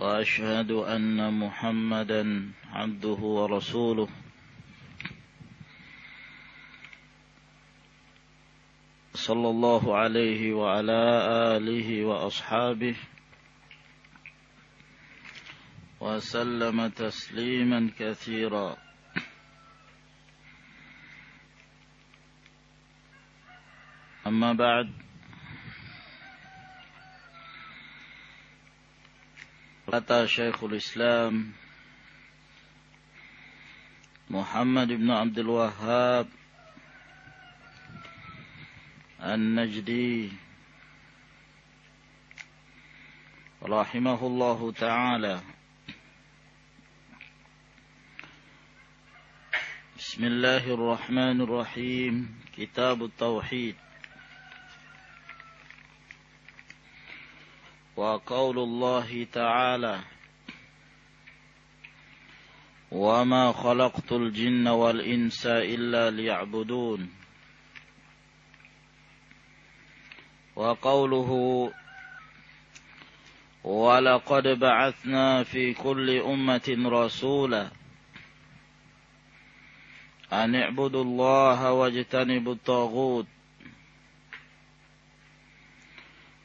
وأشهد أن محمدا عبده ورسوله. صلى الله عليه وعلى آله وأصحابه وسلم تسليما كثيرا. أما بعد Kata Syekhul Islam Muhammad ibn Abdul Wahhab An-Najdi Rahimahullahu ta'ala Bismillahirrahmanirrahim Kitab Tauhid وقول الله تعالى وما خلقت الجن والإنس إلا ليعبدون وقوله ولقد بعثنا في كل أمة رسولا أن اعبدوا الله واجتنبوا الطاغوت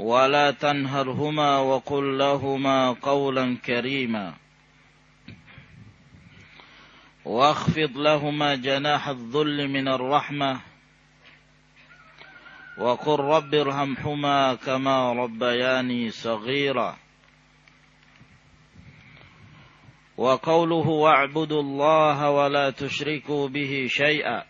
ولا تنهرهما وقل لهما قولا كريما. واخفض لهما جناح الذل من الرحمة. وقل رب ارحمهما كما ربياني صغيرا. وقوله واعبدوا الله ولا تشركوا به شيئا.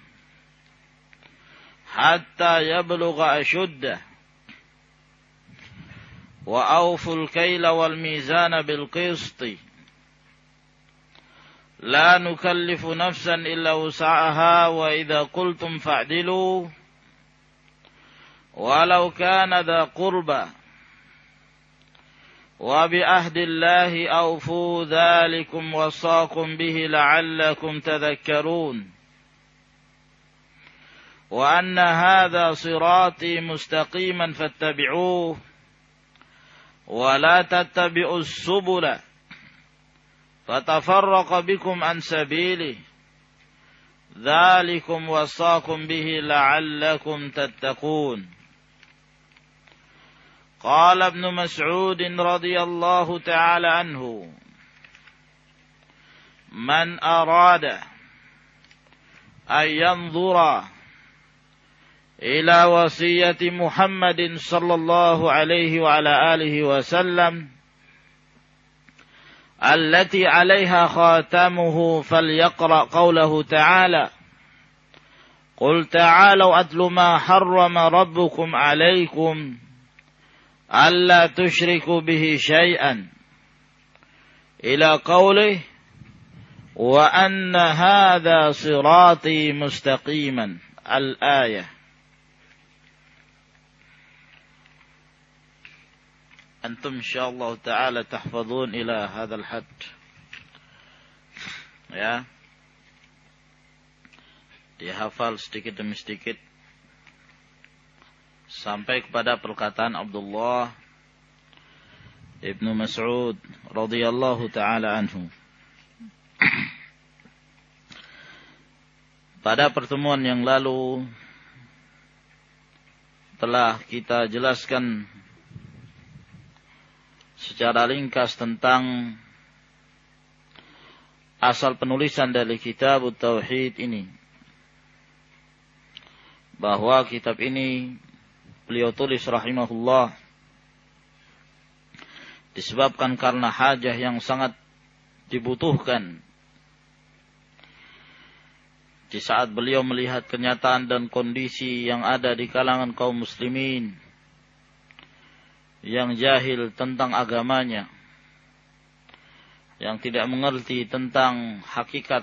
حتى يبلغ أشده. وأوفوا الكيل والميزان بالقسط. لا نكلف نفسا إلا وسعها وإذا قلتم فاعدلوا. ولو كان ذا قربى. وبعهد الله أوفوا ذلكم وصاكم به لعلكم تذكرون. وأن هذا صراطي مستقيما فاتبعوه ولا تتبعوا السبل فتفرق بكم عن سبيله ذلكم وصاكم به لعلكم تتقون. قال ابن مسعود رضي الله تعالى عنه من أراد أن ينظر إلى وصية محمد صلى الله عليه وعلى آله وسلم التي عليها خاتمه فليقرأ قوله تعالى قل تعالوا أتل ما حرم ربكم عليكم ألا تشركوا به شيئا. إلى قوله وأن هذا صراطي مستقيما الآية. antum insyaallah taala tahfazun ila hadzal had ya dihafal sedikit demi sedikit. Sampai kepada perkataan Abdullah Ibnu Mas'ud radhiyallahu taala anhu. Pada pertemuan yang lalu telah kita jelaskan secara ringkas tentang asal penulisan dari kitab Tauhid ini. Bahwa kitab ini beliau tulis rahimahullah disebabkan karena hajah yang sangat dibutuhkan di saat beliau melihat kenyataan dan kondisi yang ada di kalangan kaum muslimin yang jahil tentang agamanya yang tidak mengerti tentang hakikat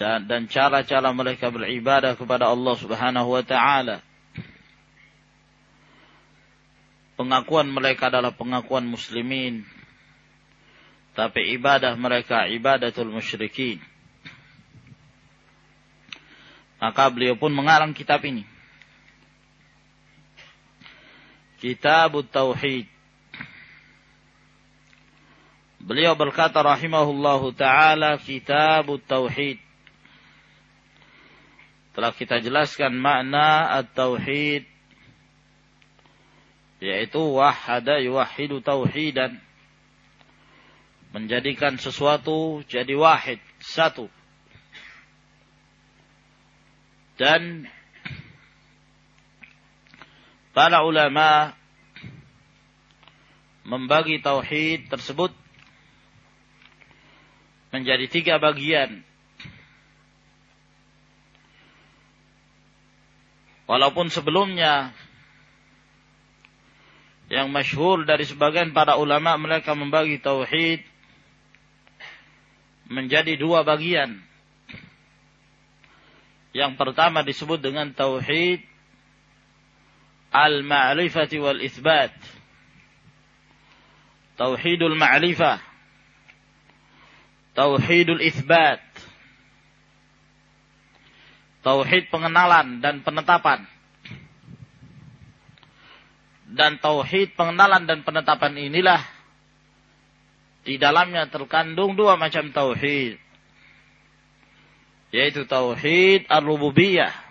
dan cara-cara mereka beribadah kepada Allah Subhanahu wa taala. Pengakuan mereka adalah pengakuan muslimin. Tapi ibadah mereka ibadatul musyrikin. Maka beliau pun mengarang kitab ini. Kitab Tauhid. Beliau berkata rahimahullahu taala Kitab Tauhid. Telah kita jelaskan makna at-tauhid yaitu wahada yuwahidu tauhidan menjadikan sesuatu jadi wahid satu dan para ulama membagi tauhid tersebut menjadi tiga bagian. Walaupun sebelumnya yang masyhur dari sebagian para ulama mereka membagi tauhid menjadi dua bagian. Yang pertama disebut dengan tauhid al-ma'rifati wal itsbat. Tauhidul ma'rifah. Tauhidul itsbat. Tauhid pengenalan dan penetapan. Dan tauhid pengenalan dan penetapan inilah di dalamnya terkandung dua macam tauhid. Yaitu tauhid ar-rububiyah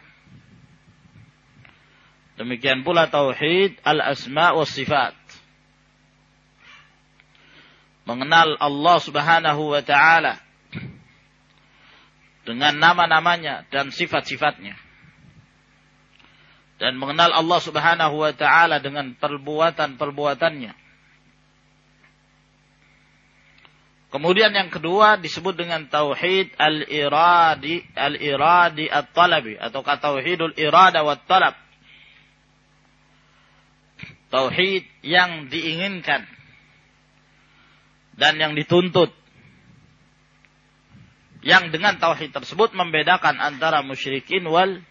Demikian pula tauhid al-asma wa sifat. Mengenal Allah Subhanahu wa taala dengan nama-namanya dan sifat-sifatnya. Dan mengenal Allah Subhanahu wa taala dengan perbuatan-perbuatannya. Kemudian yang kedua disebut dengan tauhid al-iradi al-iradi at-talabi atau tauhidul irada wat talab tauhid yang diinginkan dan yang dituntut. Yang dengan tauhid tersebut membedakan antara musyrikin wal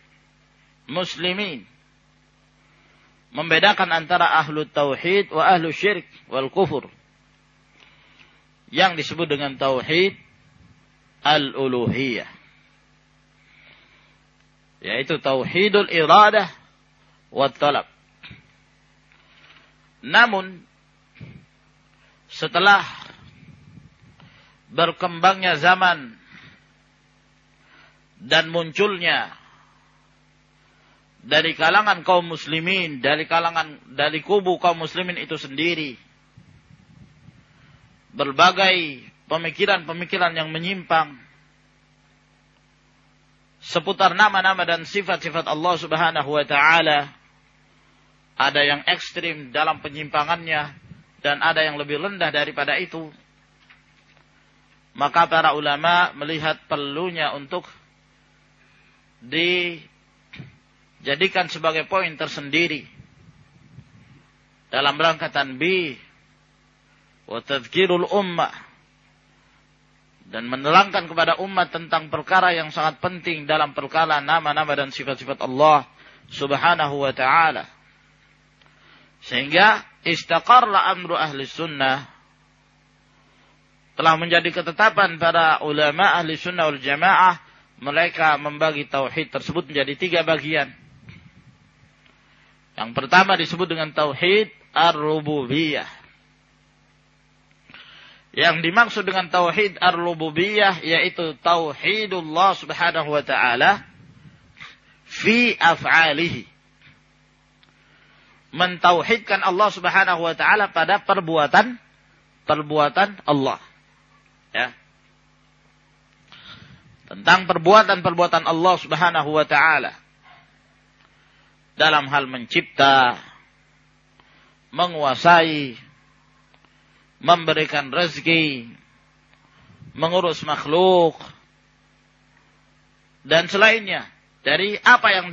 muslimin. Membedakan antara ahlu tauhid wa ahlu syirik wal kufur. Yang disebut dengan tauhid al-uluhiyah. Yaitu tauhidul iradah wa talab namun setelah berkembangnya zaman dan munculnya dari kalangan kaum muslimin, dari kalangan dari kubu kaum muslimin itu sendiri berbagai pemikiran-pemikiran yang menyimpang seputar nama-nama dan sifat-sifat Allah Subhanahu wa taala ada yang ekstrim dalam penyimpangannya dan ada yang lebih rendah daripada itu. Maka para ulama melihat perlunya untuk dijadikan sebagai poin tersendiri dalam rangka tanbih wa tadhkirul ummah dan menerangkan kepada umat tentang perkara yang sangat penting dalam perkara nama-nama dan sifat-sifat Allah Subhanahu wa taala. Sehingga istaqarra amru ahli sunnah telah menjadi ketetapan para ulama ahli sunnah wal jamaah mereka membagi tauhid tersebut menjadi tiga bagian. Yang pertama disebut dengan tauhid ar-rububiyah. Yang dimaksud dengan tauhid ar-rububiyah yaitu tauhidullah Subhanahu wa taala fi af'alihi. Mentauhidkan Allah Subhanahu wa taala pada perbuatan perbuatan Allah. Ya. Tentang perbuatan-perbuatan Allah Subhanahu wa taala. Dalam hal mencipta, menguasai, memberikan rezeki, mengurus makhluk, dan selainnya dari apa yang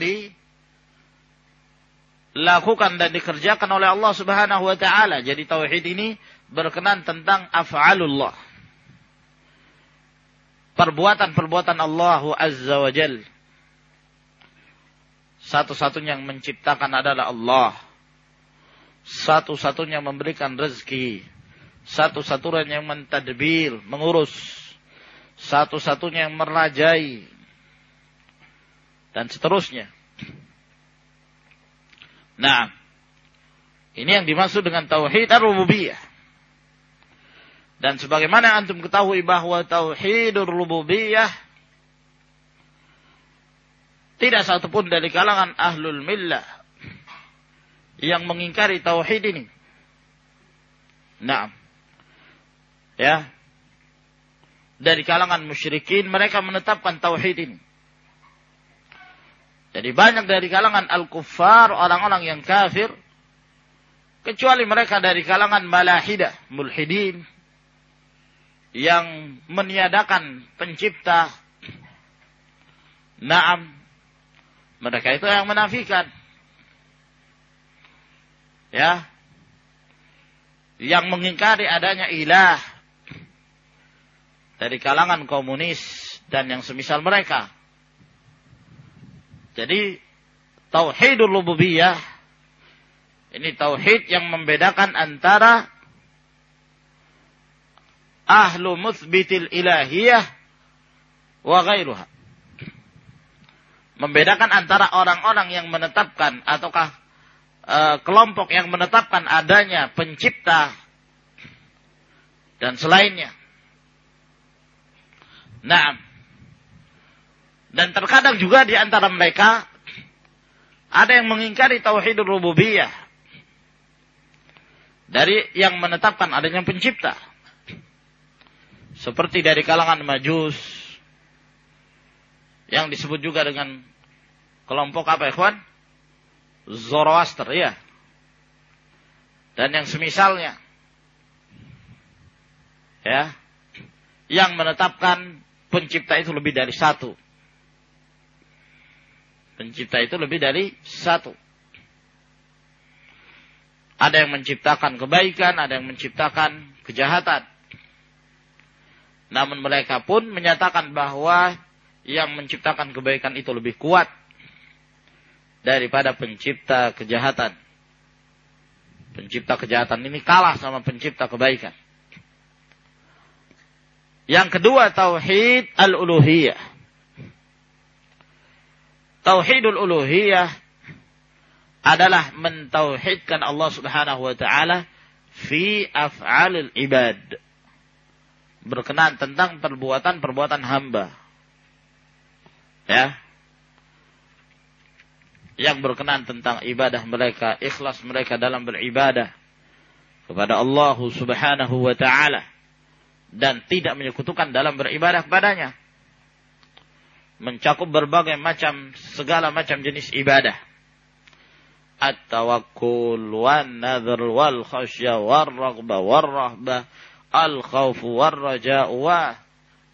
dilakukan dan dikerjakan oleh Allah Subhanahu wa taala. Jadi tauhid ini berkenan tentang af'alullah. Perbuatan-perbuatan Allah Azza wa Jal. Satu-satunya yang menciptakan adalah Allah. Satu-satunya memberikan rezeki satu-satunya yang mentadbir, mengurus, satu-satunya yang merajai, dan seterusnya. Nah, ini yang dimaksud dengan tauhid ar-rububiyah. Dan sebagaimana antum ketahui bahwa tauhidur rububiyah tidak satupun dari kalangan ahlul millah yang mengingkari tauhid ini. Nah, ya dari kalangan musyrikin mereka menetapkan tauhid ini. Jadi banyak dari kalangan al-kuffar, orang-orang yang kafir, kecuali mereka dari kalangan malahidah, mulhidin, yang meniadakan pencipta, naam, mereka itu yang menafikan. Ya, yang mengingkari adanya ilah, dari kalangan komunis dan yang semisal mereka. Jadi tauhidul rububiyah ini tauhid yang membedakan antara ahlu muthbitil ilahiyah wa ghairuha. Membedakan antara orang-orang yang menetapkan ataukah e, kelompok yang menetapkan adanya pencipta dan selainnya. Nah, dan terkadang juga di antara mereka ada yang mengingkari tauhid rububiyah dari yang menetapkan adanya pencipta. Seperti dari kalangan Majus yang disebut juga dengan kelompok apa ikhwan? Zoroaster ya. Dan yang semisalnya. Ya. Yang menetapkan pencipta itu lebih dari satu. Pencipta itu lebih dari satu. Ada yang menciptakan kebaikan, ada yang menciptakan kejahatan. Namun mereka pun menyatakan bahwa yang menciptakan kebaikan itu lebih kuat daripada pencipta kejahatan. Pencipta kejahatan ini kalah sama pencipta kebaikan. Yang kedua tauhid al-uluhiyah. Tauhidul uluhiyah adalah mentauhidkan Allah Subhanahu wa taala fi af'alil ibad. Berkenaan tentang perbuatan-perbuatan hamba. Ya. Yang berkenaan tentang ibadah mereka, ikhlas mereka dalam beribadah kepada Allah Subhanahu wa taala dan tidak menyekutukan dalam beribadah kepadanya. Mencakup berbagai macam, segala macam jenis ibadah. At-tawakkul, wan nadhr, wal khasya, wal raghbah, wal rahbah, al khawf, wal raja, wa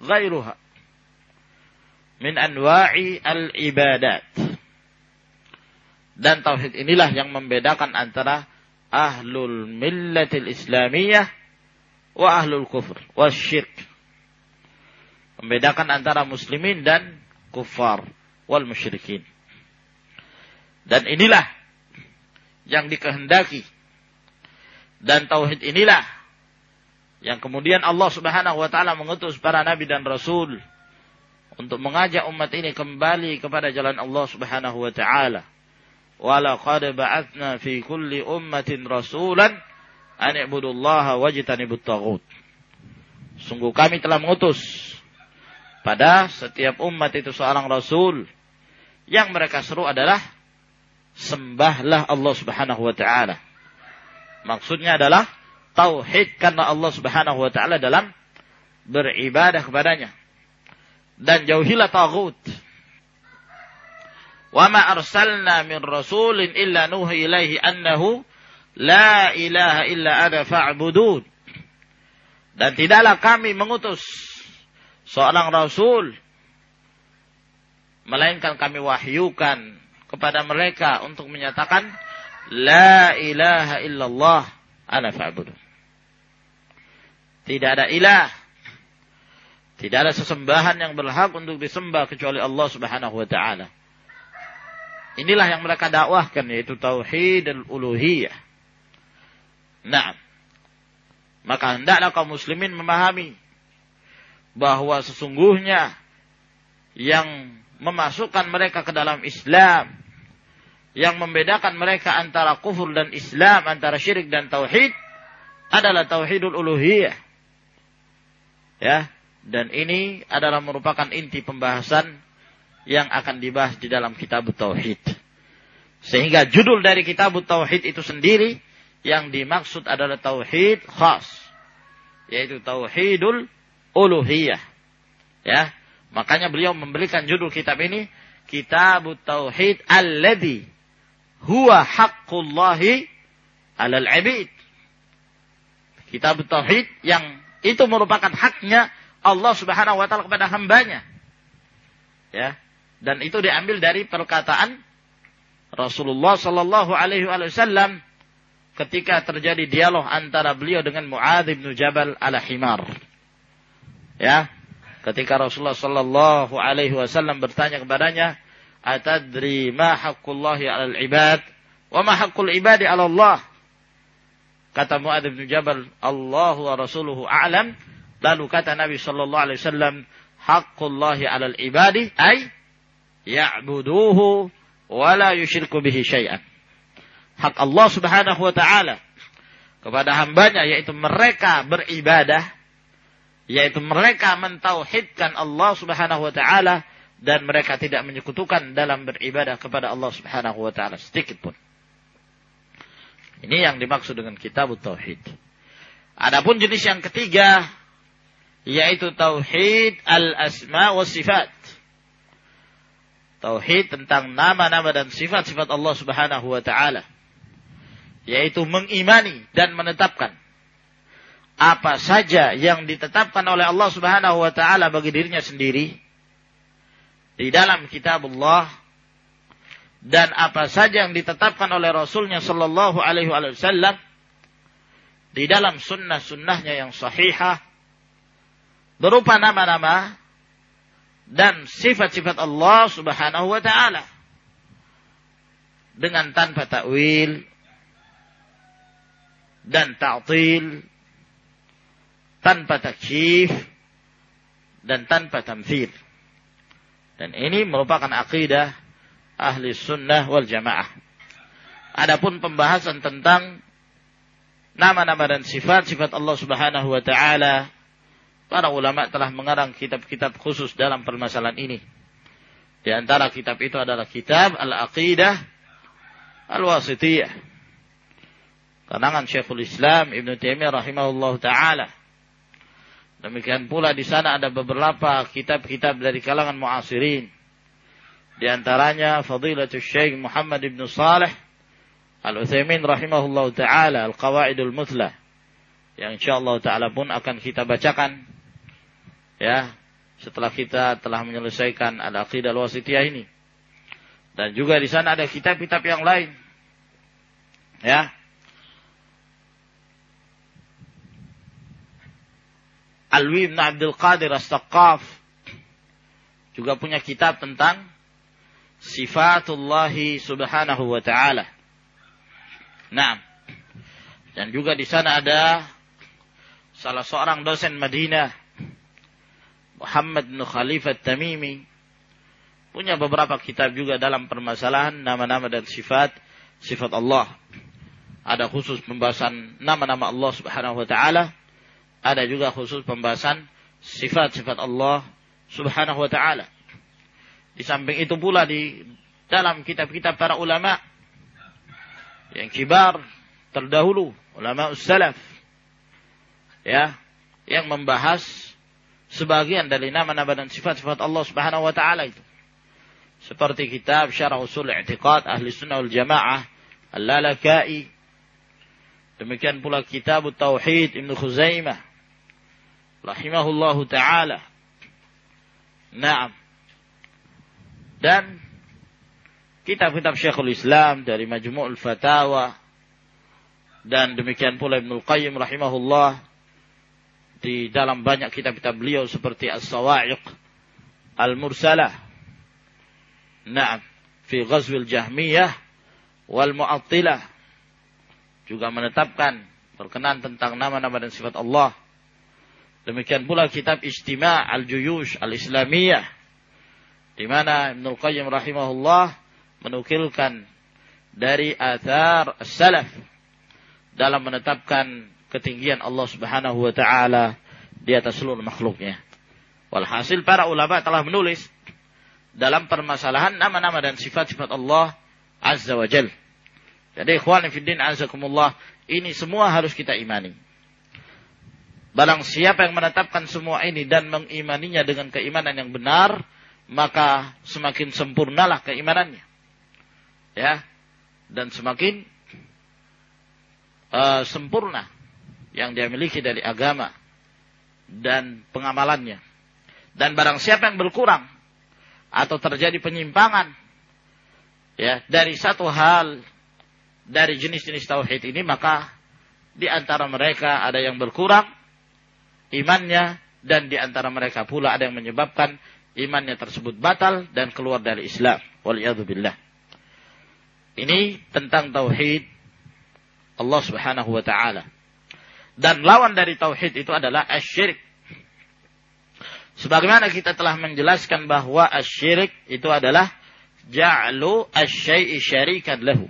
ghairuha. Min anwa'i al-ibadat. Dan tauhid inilah yang membedakan antara ahlul millatil islamiyah wa ahlul kufur wa syirk. Membedakan antara muslimin dan kufar wal musyrikin. Dan inilah yang dikehendaki. Dan tauhid inilah yang kemudian Allah Subhanahu wa taala mengutus para nabi dan rasul untuk mengajak umat ini kembali kepada jalan Allah Subhanahu wa taala. Walaqad ba'atsna fi kulli ummatin rasulan an i'budullaha wajtanibut. Sungguh kami telah mengutus pada setiap umat itu seorang rasul yang mereka seru adalah sembahlah Allah Subhanahu wa taala. Maksudnya adalah tauhid Allah Subhanahu wa taala dalam beribadah kepadanya. Dan jauhilah tagut. Wa ma arsalna min rasulin illa nuhi ilaihi annahu la ilaha illa ana fa'budun. Dan tidaklah kami mengutus seorang rasul melainkan kami wahyukan kepada mereka untuk menyatakan la ilaha illallah ana fa'budu. Tidak ada ilah. Tidak ada sesembahan yang berhak untuk disembah kecuali Allah Subhanahu wa taala. Inilah yang mereka dakwahkan yaitu tauhid al-uluhiyah. Nah, maka hendaklah kaum muslimin memahami bahwa sesungguhnya yang memasukkan mereka ke dalam Islam yang membedakan mereka antara kufur dan Islam, antara syirik dan tauhid adalah tauhidul uluhiyah. Ya, dan ini adalah merupakan inti pembahasan yang akan dibahas di dalam kitab tauhid. Sehingga judul dari kitab tauhid itu sendiri yang dimaksud adalah tauhid khas, yaitu tauhidul uluhiyah. Ya, makanya beliau memberikan judul kitab ini Kitab Tauhid alladhi huwa haqqullahi alal abid. Kitab tauhid yang itu merupakan haknya Allah Subhanahu wa taala kepada hambanya. Ya. Dan itu diambil dari perkataan Rasulullah sallallahu alaihi wasallam ketika terjadi dialog antara beliau dengan Muadz bin Jabal ala himar. Ya. Ketika Rasulullah sallallahu alaihi wasallam bertanya kepadanya, atadri ma haqqullahi 'alal ibad? Wa ma haqqul ibadi 'ala Allah? Kata Muadz bin Jabal Allah wa rasuluhu a'lam. Lalu kata Nabi sallallahu alaihi wasallam haqqullahi 'alal ibadi ay ya'buduhu wa la yusyriku bihi syai'an. Hak Allah Subhanahu wa taala kepada hambanya yaitu mereka beribadah yaitu mereka mentauhidkan Allah Subhanahu wa taala dan mereka tidak menyekutukan dalam beribadah kepada Allah Subhanahu wa taala sedikit pun. Ini yang dimaksud dengan kitab tauhid. Adapun jenis yang ketiga yaitu tauhid al-asma wa sifat. Tauhid tentang nama-nama dan sifat-sifat Allah Subhanahu wa taala. Yaitu mengimani dan menetapkan apa saja yang ditetapkan oleh Allah Subhanahu wa taala bagi dirinya sendiri di dalam kitab Allah dan apa saja yang ditetapkan oleh Rasulnya Sallallahu Alaihi Wasallam di dalam sunnah-sunnahnya yang sahihah berupa nama-nama dan sifat-sifat Allah Subhanahu wa taala dengan tanpa takwil dan ta'til tanpa takyif dan tanpa tamthil. Dan ini merupakan akidah ahli sunnah wal jamaah. Adapun pembahasan tentang nama-nama dan sifat-sifat Allah subhanahu wa ta'ala, para ulama telah mengarang kitab-kitab khusus dalam permasalahan ini. Di antara kitab itu adalah kitab Al-Aqidah Al-Wasitiyah. Kenangan Syekhul Islam Ibn Taimiyah rahimahullah ta'ala Demikian pula di sana ada beberapa kitab-kitab dari kalangan muasirin. Di antaranya Fadilatul Syekh Muhammad ibn Saleh Al-Utsaimin rahimahullah taala Al-Qawaidul Muthla yang insyaallah taala pun akan kita bacakan ya setelah kita telah menyelesaikan Al-Aqidah Al-Wasitiyah ini. Dan juga di sana ada kitab-kitab yang lain. Ya. Alwi bin Abdul Qadir As-Saqqaf juga punya kitab tentang sifatullahi subhanahu wa ta'ala. Nah, dan juga di sana ada salah seorang dosen Madinah, Muhammad bin Khalifah Tamimi, punya beberapa kitab juga dalam permasalahan nama-nama dan sifat sifat Allah. Ada khusus pembahasan nama-nama Allah Subhanahu wa taala, ada juga khusus pembahasan sifat-sifat Allah Subhanahu wa taala. Di samping itu pula di dalam kitab-kitab para ulama yang kibar terdahulu, ulama salaf ya, yang membahas sebagian dari nama-nama dan sifat-sifat Allah Subhanahu wa taala itu. Seperti kitab Syarah Usul I'tiqad Ahli Sunnah wal Jamaah Al-Lalakai. Demikian pula kitab Tauhid Ibn Khuzaimah. Rahimahullahu ta'ala. Naam. Dan kitab-kitab Syekhul Islam dari Majmu'ul Fatawa. Dan demikian pula Ibn Qayyim rahimahullah. Di dalam banyak kitab-kitab beliau seperti As-Sawa'iq Al-Mursalah Naam, fi ghazwil Jahmiyah wal Mu'attilah juga menetapkan berkenan tentang nama-nama dan sifat Allah. Demikian pula kitab Ijtima' al-Juyush al-Islamiyah di mana Ibnu Qayyim rahimahullah menukilkan dari athar salaf dalam menetapkan ketinggian Allah Subhanahu wa taala di atas seluruh makhluknya. Walhasil para ulama telah menulis dalam permasalahan nama-nama dan sifat-sifat Allah Azza wa Jal. Jadi ikhwan fiddin azakumullah, ini semua harus kita imani. Barang siapa yang menetapkan semua ini dan mengimaninya dengan keimanan yang benar, maka semakin sempurnalah keimanannya. Ya. Dan semakin uh, sempurna yang dia miliki dari agama dan pengamalannya. Dan barang siapa yang berkurang atau terjadi penyimpangan ya dari satu hal dari jenis-jenis tauhid ini maka di antara mereka ada yang berkurang imannya dan di antara mereka pula ada yang menyebabkan imannya tersebut batal dan keluar dari Islam. Waliyadzubillah. Ini tentang tauhid Allah Subhanahu wa taala. Dan lawan dari tauhid itu adalah asyirik. Sebagaimana kita telah menjelaskan bahwa asyirik itu adalah ja'lu asyai'i syarikan lahu.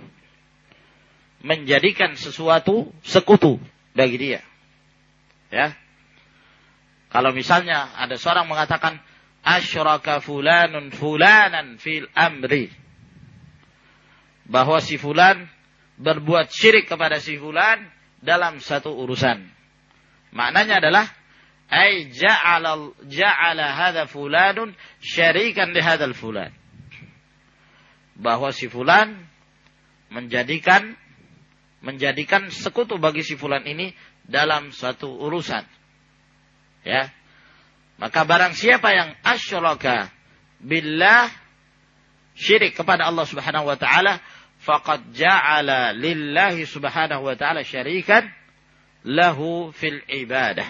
Menjadikan sesuatu sekutu bagi dia. Ya. Kalau misalnya ada seorang mengatakan asyraka fulanun fulanan fil amri. Bahwa si fulan berbuat syirik kepada si fulan dalam satu urusan. Maknanya adalah ay ja'ala ja'ala hadha fulanun syarikan li hadzal fulan bahwa si fulan menjadikan menjadikan sekutu bagi si fulan ini dalam suatu urusan ya maka barang siapa yang asyraka billah syirik kepada Allah Subhanahu wa taala faqad ja'ala lillahi subhanahu wa ta'ala syarikan lahu fil ibadah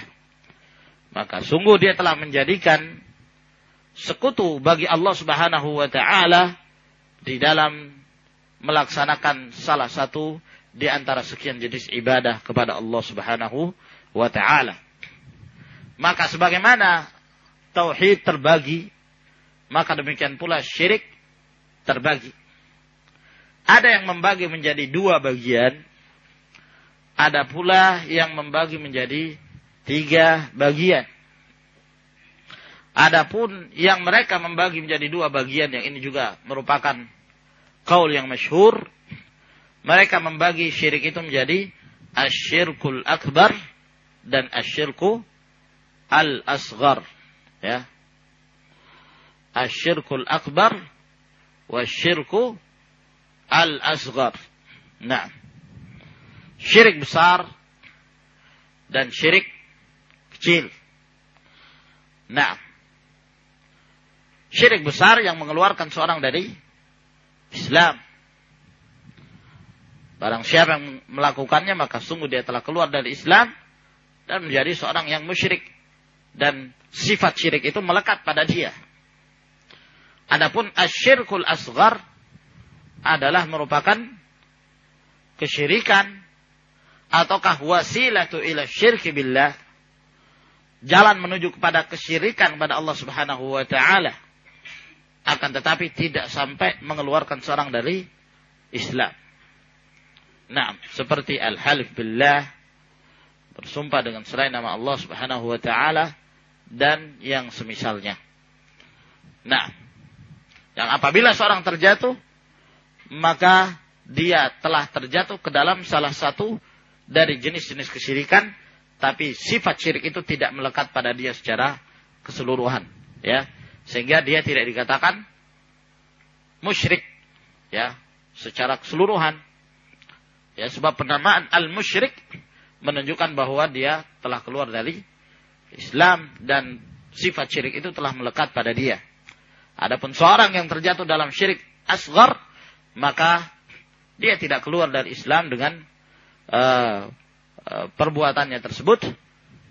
maka sungguh dia telah menjadikan sekutu bagi Allah Subhanahu wa taala di dalam melaksanakan salah satu di antara sekian jenis ibadah kepada Allah Subhanahu wa taala. Maka sebagaimana tauhid terbagi, maka demikian pula syirik terbagi. Ada yang membagi menjadi dua bagian, ada pula yang membagi menjadi tiga bagian. Adapun yang mereka membagi menjadi dua bagian yang ini juga merupakan kaul yang masyhur, mereka membagi syirik itu menjadi asyirkul akbar dan asyirku al asghar, ya. Asyirkul akbar wa syirku al asghar. Nah, syirik besar dan syirik kecil. Nah, syirik besar yang mengeluarkan seorang dari Islam. Barang siapa yang melakukannya maka sungguh dia telah keluar dari Islam dan menjadi seorang yang musyrik. Dan sifat syirik itu melekat pada dia. Adapun asyirkul asgar adalah merupakan kesyirikan ataukah wasilatu ila syirki billah jalan menuju kepada kesyirikan kepada Allah Subhanahu wa taala akan tetapi tidak sampai mengeluarkan seorang dari Islam. Nah, seperti al-halif billah bersumpah dengan selain nama Allah Subhanahu wa taala dan yang semisalnya. Nah, yang apabila seorang terjatuh maka dia telah terjatuh ke dalam salah satu dari jenis-jenis kesyirikan tapi sifat syirik itu tidak melekat pada dia secara keseluruhan ya sehingga dia tidak dikatakan musyrik ya secara keseluruhan ya sebab penamaan al musyrik menunjukkan bahwa dia telah keluar dari Islam dan sifat syirik itu telah melekat pada dia. Adapun seorang yang terjatuh dalam syirik asgar, maka dia tidak keluar dari Islam dengan uh, uh, perbuatannya tersebut,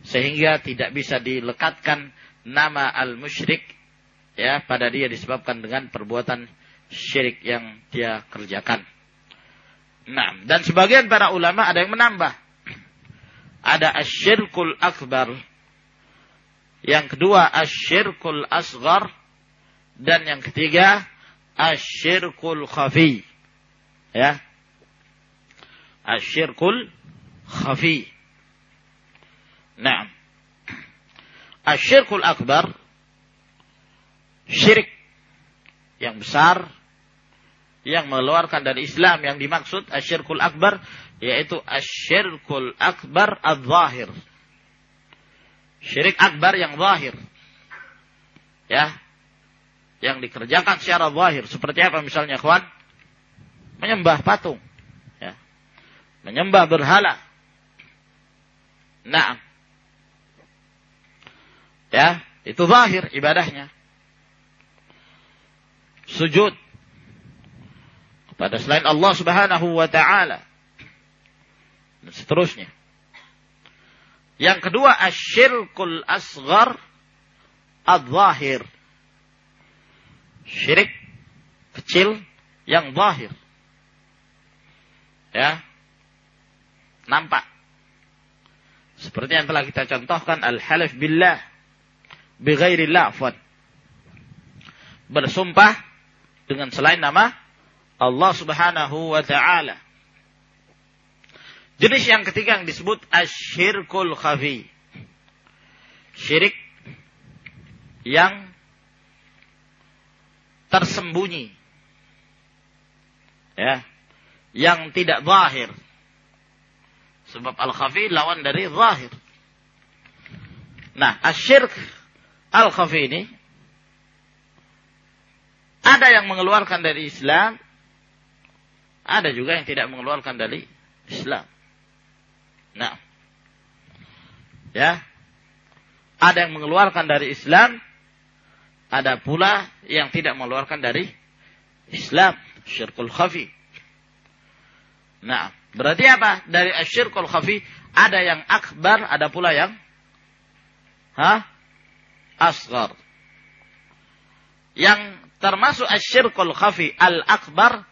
sehingga tidak bisa dilekatkan nama al-musyrik ya pada dia disebabkan dengan perbuatan syirik yang dia kerjakan. Nah, dan sebagian para ulama ada yang menambah. Ada asyirkul akbar yang kedua asyirkul asgar. Dan yang ketiga asyirkul khafi. Ya. Asyirkul khafi. Nah. Asyirkul akbar. Syirik yang besar yang mengeluarkan dari Islam yang dimaksud asyirkul akbar yaitu asyirkul akbar adzahir Syirik akbar yang zahir. Ya. Yang dikerjakan secara zahir. Seperti apa misalnya, kawan? Menyembah patung. Ya. Menyembah berhala. Nah. Ya. Itu zahir ibadahnya. Sujud. Kepada selain Allah subhanahu wa ta'ala. Dan seterusnya. Yang kedua asyirkul asgar ad-zahir. Syirik kecil yang zahir. Ya. Nampak. Seperti yang telah kita contohkan al-halif billah bighairillah afwan. Bersumpah dengan selain nama Allah Subhanahu wa taala. Jenis yang ketiga yang disebut asyirkul khafi. Syirik yang tersembunyi. Ya. Yang tidak zahir. Sebab al-khafi lawan dari zahir. Nah, asyirk al-khafi ini ada yang mengeluarkan dari Islam, ada juga yang tidak mengeluarkan dari Islam. Nah. Ya. Ada yang mengeluarkan dari Islam, ada pula yang tidak mengeluarkan dari Islam, syirkul khafi. Nah, berarti apa? Dari asyirkul khafi ada yang akbar, ada pula yang ha? asgar. Yang termasuk asyirkul khafi al-akbar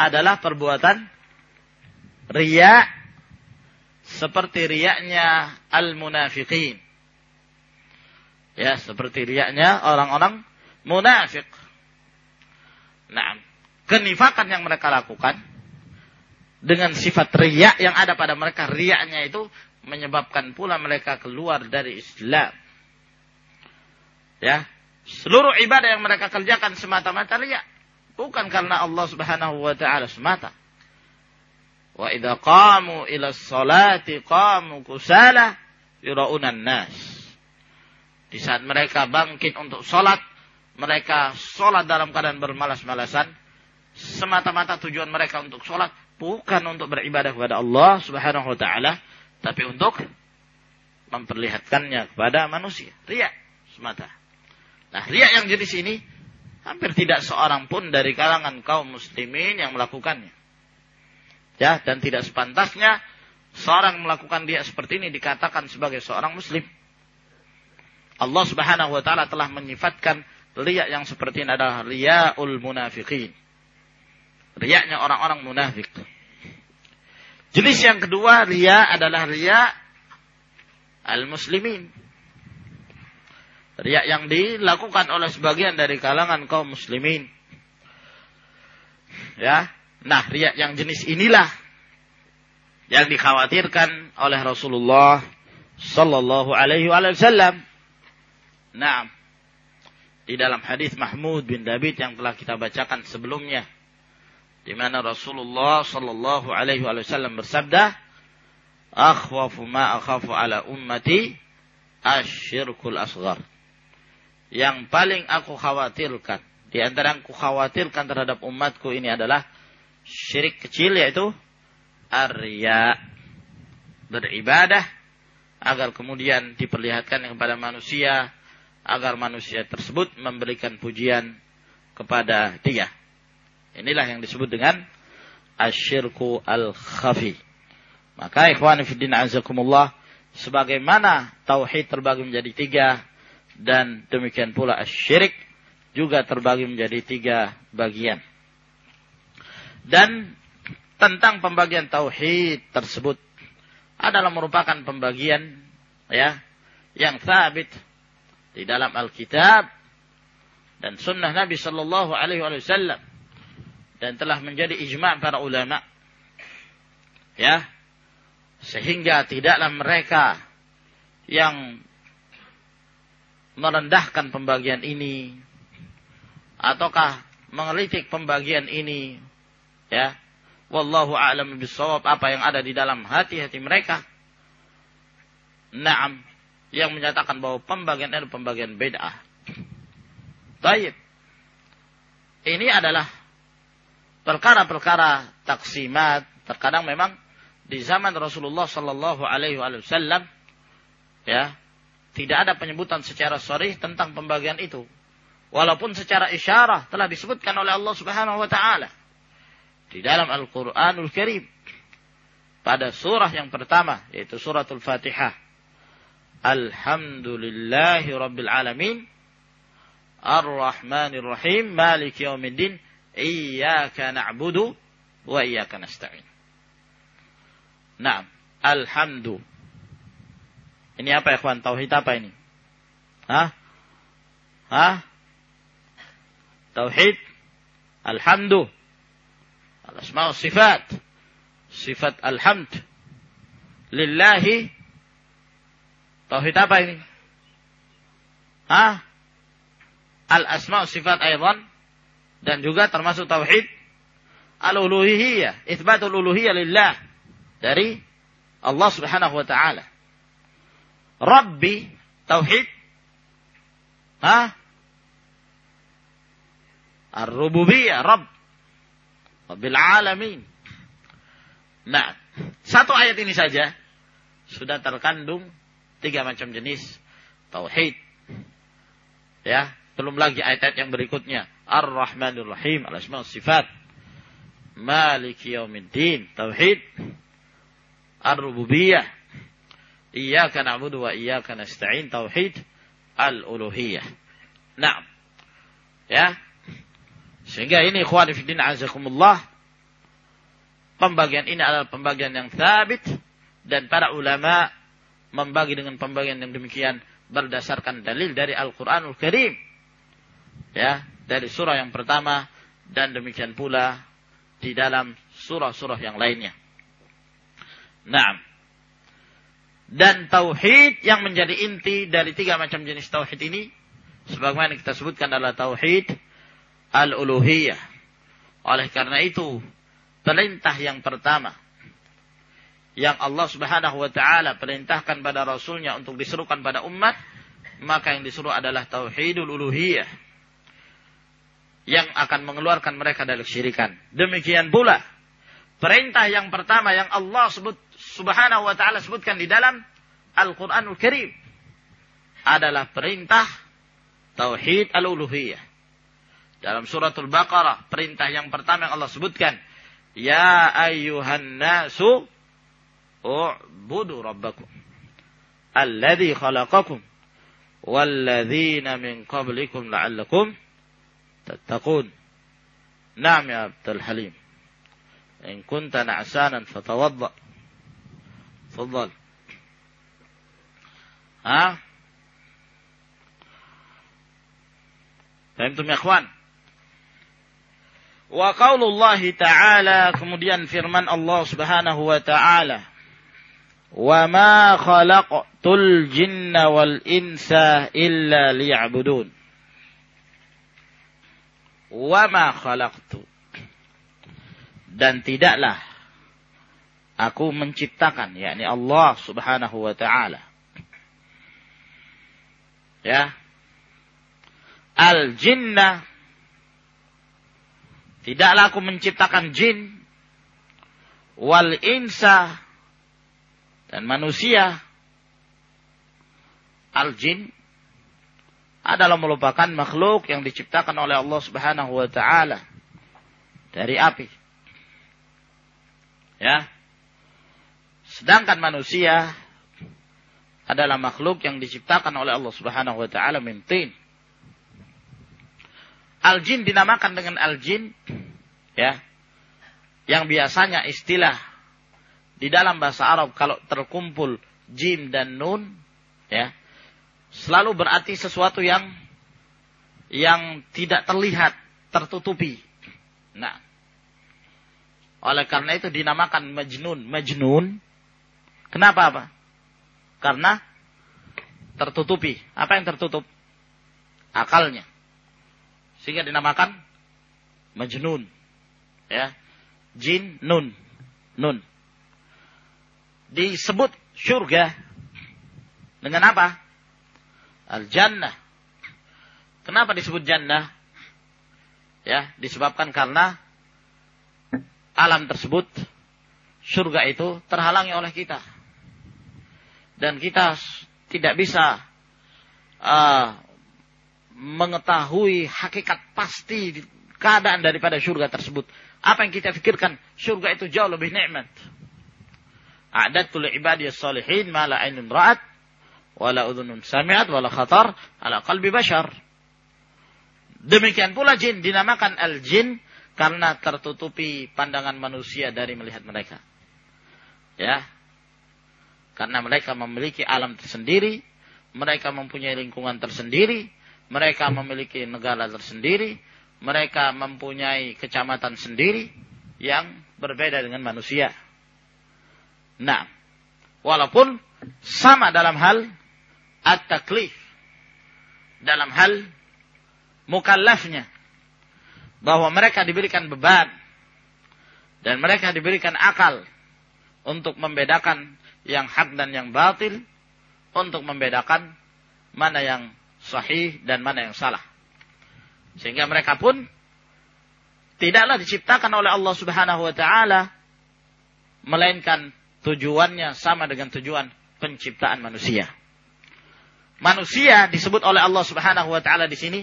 adalah perbuatan riya seperti riaknya al-munafiqin. Ya, seperti riaknya orang-orang munafik. Nah, kenifakan yang mereka lakukan dengan sifat riak yang ada pada mereka, riaknya itu menyebabkan pula mereka keluar dari Islam. Ya, seluruh ibadah yang mereka kerjakan semata-mata riak, bukan karena Allah Subhanahu wa taala semata. Wa idza qamu ila sholati qamu kusala yuraunan nas. Di saat mereka bangkit untuk sholat, mereka sholat dalam keadaan bermalas-malasan. Semata-mata tujuan mereka untuk sholat bukan untuk beribadah kepada Allah subhanahu wa ta'ala. Tapi untuk memperlihatkannya kepada manusia. Ria semata. Nah, ria yang jenis ini hampir tidak seorang pun dari kalangan kaum muslimin yang melakukannya. Ya, dan tidak sepantasnya seorang melakukan dia seperti ini dikatakan sebagai seorang muslim. Allah Subhanahu wa taala telah menyifatkan riya yang seperti ini adalah riyaul munafiqin. Riyaknya orang-orang munafik. Jenis yang kedua riya adalah riya al-muslimin. Riya yang dilakukan oleh sebagian dari kalangan kaum muslimin. Ya. Nah, riya yang jenis inilah yang dikhawatirkan oleh Rasulullah sallallahu alaihi wasallam. Nah, di dalam hadis Mahmud bin David yang telah kita bacakan sebelumnya di mana Rasulullah sallallahu alaihi wasallam bersabda akhwafu ma akhafu ala ummati asyirkul asghar yang paling aku khawatirkan di antara yang aku khawatirkan terhadap umatku ini adalah syirik kecil yaitu arya beribadah agar kemudian diperlihatkan kepada manusia agar manusia tersebut memberikan pujian kepada dia. Inilah yang disebut dengan asyirku al-khafi. Maka ikhwan fillah azakumullah sebagaimana tauhid terbagi menjadi tiga dan demikian pula asyirik juga terbagi menjadi tiga bagian. Dan tentang pembagian tauhid tersebut adalah merupakan pembagian ya yang sabit di dalam Alkitab dan sunnah Nabi Shallallahu Alaihi Wasallam dan telah menjadi ijma' para ulama ya. Sehingga tidaklah mereka yang merendahkan pembagian ini ataukah mengelitik pembagian ini ya wallahu a'lam bisawab apa yang ada di dalam hati-hati mereka Naam yang menyatakan bahwa pembagian itu pembagian bid'ah. Baik. Ini adalah perkara-perkara taksimat. Terkadang memang di zaman Rasulullah Sallallahu Alaihi Wasallam ya tidak ada penyebutan secara sorry tentang pembagian itu. Walaupun secara isyarah telah disebutkan oleh Allah Subhanahu Wa Taala di dalam Al-Quranul Karim pada surah yang pertama yaitu suratul Fatihah Alhamdulillahi Rabbil Alamin. Ar-Rahmanir Rahim. Malik Yawmiddin. Iyaka na'budu wa iyaka nasta'in. Naam. Alhamdu. Ini apa ya kawan? Tauhid apa ini? Hah? Hah? Tauhid. Alhamdu. Al-asma sifat. Sifat alhamd. Lillahi Tauhid apa ini? Hah? Al-asma' sifat aydan dan juga termasuk tauhid al-uluhiyah, itsbatul uluhiyah lillah dari Allah Subhanahu wa taala. Rabbi tauhid Hah? Ar-rububiyah, Rabb. Rabbil alamin. Nah, satu ayat ini saja sudah terkandung tiga macam jenis tauhid. Ya, belum lagi ayat-ayat yang berikutnya. Ar-Rahmanir Rahim, al-asma sifat. Maliki yaumiddin, tauhid. Ar-rububiyah. Iyyaka na'budu wa iyyaka nasta'in, tauhid al-uluhiyah. Naam. Ya. Sehingga ini ikhwan fillah azakumullah pembagian ini adalah pembagian yang sabit dan para ulama membagi dengan pembagian yang demikian berdasarkan dalil dari Al-Quranul Karim. Ya, dari surah yang pertama dan demikian pula di dalam surah-surah yang lainnya. Nah, dan tauhid yang menjadi inti dari tiga macam jenis tauhid ini, sebagaimana kita sebutkan adalah tauhid al-uluhiyah. Oleh karena itu, perintah yang pertama yang Allah Subhanahu wa taala perintahkan pada rasulnya untuk diserukan pada umat, maka yang disuruh adalah tauhidul uluhiyah yang akan mengeluarkan mereka dari kesyirikan. Demikian pula perintah yang pertama yang Allah sebut Subhanahu wa taala sebutkan di dalam Al-Qur'anul Karim adalah perintah tauhid al-uluhiyah. Dalam suratul Baqarah perintah yang pertama yang Allah sebutkan, ya ayyuhan nasu U'budu rabbakum. Alladhi khalaqakum. walladzina min qablikum la'allakum tattaqun. Naam ya Abdul Halim. In kunta na'sanan fatawadda. Tafadhal. Ha? Fahimtum ya ikhwan? Wa qaulullahi ta'ala kemudian firman Allah Subhanahu wa ta'ala. Wa ma khalaqtul jinna wal insa illa liya'budun. Wa ma khalaqtu. Dan tidaklah aku menciptakan yakni Allah Subhanahu wa taala. Ya. Al jinna tidaklah aku menciptakan jin wal insa dan manusia al jin adalah merupakan makhluk yang diciptakan oleh Allah Subhanahu wa taala dari api. Ya. Sedangkan manusia adalah makhluk yang diciptakan oleh Allah Subhanahu wa taala min. Al-jin dinamakan dengan al-jin ya. Yang biasanya istilah di dalam bahasa Arab kalau terkumpul jim dan nun ya selalu berarti sesuatu yang yang tidak terlihat, tertutupi. Nah, oleh karena itu dinamakan majnun. Majnun. Kenapa apa? Karena tertutupi. Apa yang tertutup? Akalnya. Sehingga dinamakan majnun. Ya. Jin nun. Nun. Disebut surga dengan apa? Al-jannah. Kenapa disebut jannah? Ya, disebabkan karena alam tersebut surga itu terhalangi oleh kita dan kita tidak bisa uh, mengetahui hakikat pasti keadaan daripada surga tersebut. Apa yang kita pikirkan, surga itu jauh lebih nikmat. A'datul ibadiyas salihin ma la ainun ra'at wala udhunun sami'at wala khatar ala qalbi bashar. Demikian pula jin dinamakan al-jin karena tertutupi pandangan manusia dari melihat mereka. Ya, karena mereka memiliki alam tersendiri, mereka mempunyai lingkungan tersendiri, mereka memiliki negara tersendiri, mereka mempunyai kecamatan sendiri yang berbeda dengan manusia. Nah, walaupun sama dalam hal at-taklif, dalam hal mukallafnya, bahwa mereka diberikan beban. Dan mereka diberikan akal untuk membedakan yang hak dan yang batil untuk membedakan mana yang sahih dan mana yang salah. Sehingga mereka pun tidaklah diciptakan oleh Allah Subhanahu wa taala melainkan tujuannya sama dengan tujuan penciptaan manusia. Manusia disebut oleh Allah Subhanahu wa taala di sini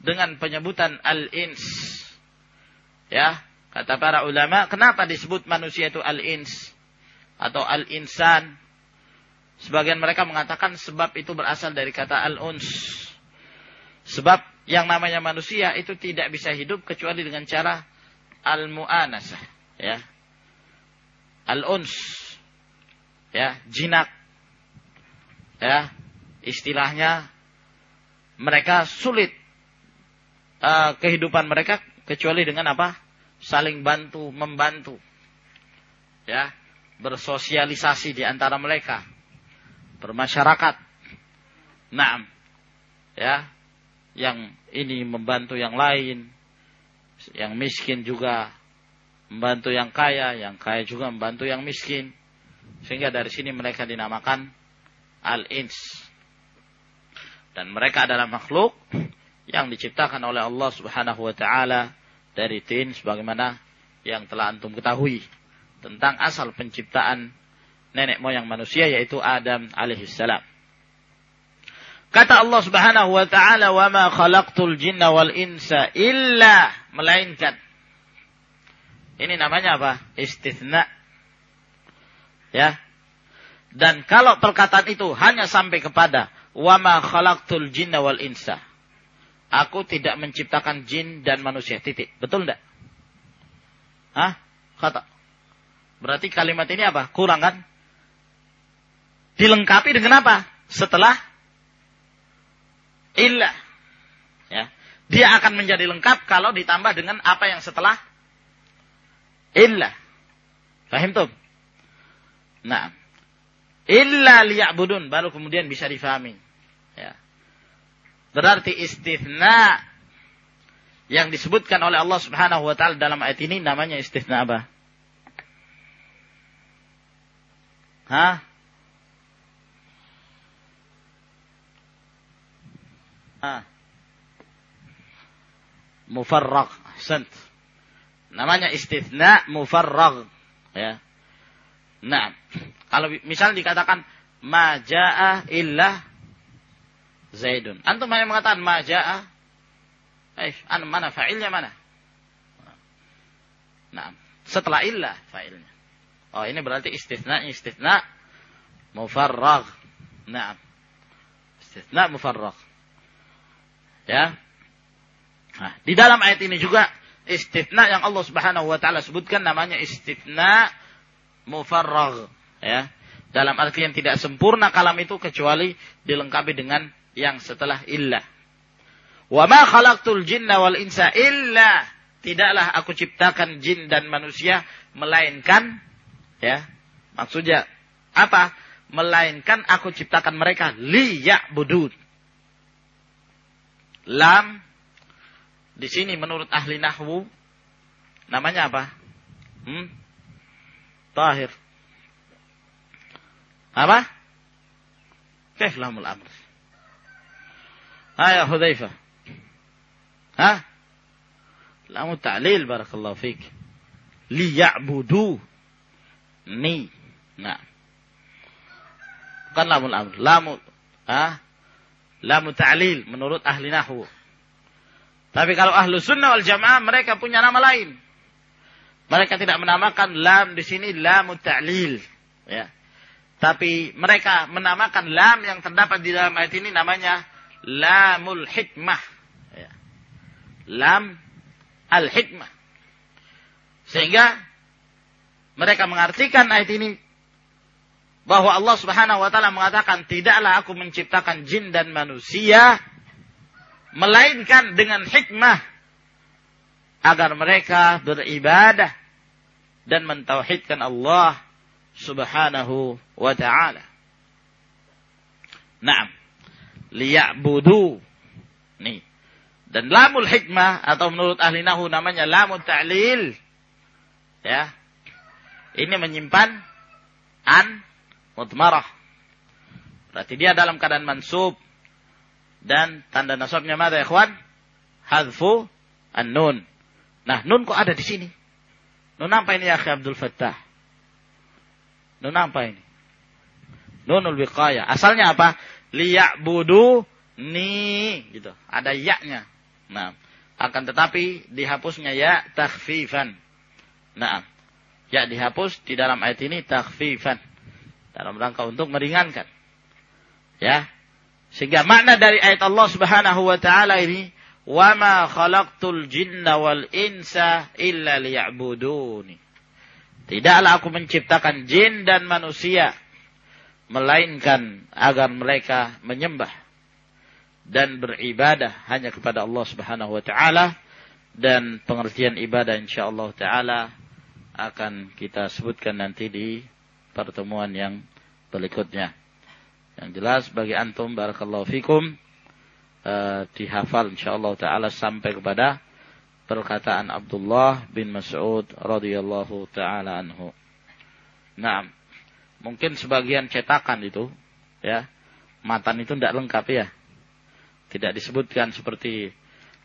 dengan penyebutan al-ins. Ya, kata para ulama, kenapa disebut manusia itu al-ins? atau al-insan. Sebagian mereka mengatakan sebab itu berasal dari kata al-uns. Sebab yang namanya manusia itu tidak bisa hidup kecuali dengan cara al-mu'anasah. Ya. Al-uns. Ya, jinak. Ya, istilahnya mereka sulit uh, kehidupan mereka kecuali dengan apa? Saling bantu, membantu. Ya, bersosialisasi di antara mereka, bermasyarakat. Nah, ya, yang ini membantu yang lain, yang miskin juga membantu yang kaya, yang kaya juga membantu yang miskin. Sehingga dari sini mereka dinamakan al-ins. Dan mereka adalah makhluk yang diciptakan oleh Allah Subhanahu wa taala dari tin sebagaimana yang telah antum ketahui tentang asal penciptaan nenek moyang manusia yaitu Adam alaihissalam. Kata Allah Subhanahu wa taala, "Wa ma khalaqtul jinna wal insa illa melainkan." Ini namanya apa? Istithna. Ya. Dan kalau perkataan itu hanya sampai kepada wa ma khalaqtul jinna wal insa. Aku tidak menciptakan jin dan manusia. Titik. Betul enggak? Hah? Kata. Berarti kalimat ini apa? Kurang kan? Dilengkapi dengan apa? Setelah illah. Ya. Dia akan menjadi lengkap kalau ditambah dengan apa yang setelah illah. Fahim tuh? Nah. Illa liya'budun. Baru kemudian bisa difahami. Ya. Berarti istithna yang disebutkan oleh Allah Subhanahu wa taala dalam ayat ini namanya istithna apa? Hah? Ah. Mufarraq. Sant. Namanya istithna mufarraq. Ya. Nah, kalau misal dikatakan maja'a illa Zaidun. Antum hanya mengatakan maja'a. Eh, an mana fa'ilnya mana? Nah, setelah illa fa'ilnya. Oh, ini berarti istithna istithna mufarrag. Nah. Istithna mufarrag. Ya. Nah, di dalam ayat ini juga istithna yang Allah Subhanahu wa taala sebutkan namanya istithna mufarrag, ya. Dalam artian tidak sempurna kalam itu kecuali dilengkapi dengan yang setelah illah. Wa ma khalaqtul jinna wal insa illa tidaklah aku ciptakan jin dan manusia melainkan ya maksudnya apa melainkan aku ciptakan mereka liya'budun Lam di sini menurut ahli nahwu namanya apa? Hmm? Tahir. Apa? Kaif lamul amr? Ayah Hudzaifah. Hah? Lamu ta'lil barakallahu fik. Liya'budu ni. Nah. Bukan lamul amr. Lamul. Ah? Lamu ta'lil menurut ahli nahwu tapi kalau ahlu sunnah wal jamaah mereka punya nama lain mereka tidak menamakan lam di sini lamu ta'lil ya tapi mereka menamakan lam yang terdapat di dalam ayat ini namanya lamul hikmah. Ya. Lam al-hikmah. Sehingga mereka mengartikan ayat ini bahwa Allah Subhanahu wa taala mengatakan tidaklah aku menciptakan jin dan manusia melainkan dengan hikmah agar mereka beribadah dan mentauhidkan Allah Subhanahu wa taala. Naam liya'budu. Nih. Dan lamul hikmah atau menurut ahli nahu namanya lamul ta'lil. Ya. Ini menyimpan an mutmarah. Berarti dia dalam keadaan mansub dan tanda nasabnya ya ikhwan? Hadfu an-nun. Nah, nun kok ada di sini? Nun apa ini ya Abdul Fattah? Nun apa ini? Nunul wiqayah. Asalnya apa? liya'budu ni gitu. Ada ya-nya. Nah, akan tetapi dihapusnya ya takhfifan. Nah, ya dihapus di dalam ayat ini takhfifan. Dalam rangka untuk meringankan. Ya. Sehingga makna dari ayat Allah Subhanahu wa taala ini wa ma khalaqtul jinna wal insa illa liya'buduni. Tidaklah aku menciptakan jin dan manusia melainkan agar mereka menyembah dan beribadah hanya kepada Allah Subhanahu wa taala dan pengertian ibadah insyaallah taala akan kita sebutkan nanti di pertemuan yang berikutnya. Yang jelas bagi antum barakallahu fikum uh, dihafal insyaallah taala sampai kepada perkataan Abdullah bin Mas'ud radhiyallahu taala anhu. Naam mungkin sebagian cetakan itu ya matan itu tidak lengkap ya tidak disebutkan seperti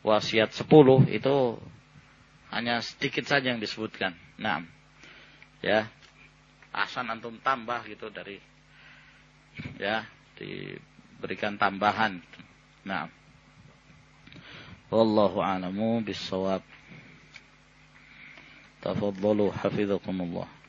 wasiat 10 itu hanya sedikit saja yang disebutkan nah ya asan antum tambah gitu dari ya diberikan tambahan. Nah. Wallahu a'lamu bis-shawab. Tafadhalu hafizakumullah